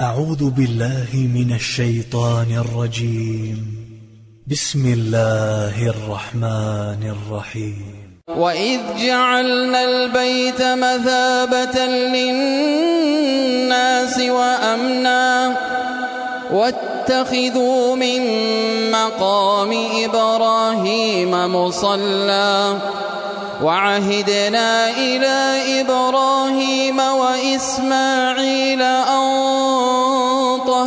أعوذ بالله من الشيطان الرجيم. بسم الله الرحمن الرحيم. وإذ جعلنا البيت مثابة للناس وأمنا واتخذوا من مقام إبراهيم مصلى وعهدنا إلى إبراهيم وإسماعيل أن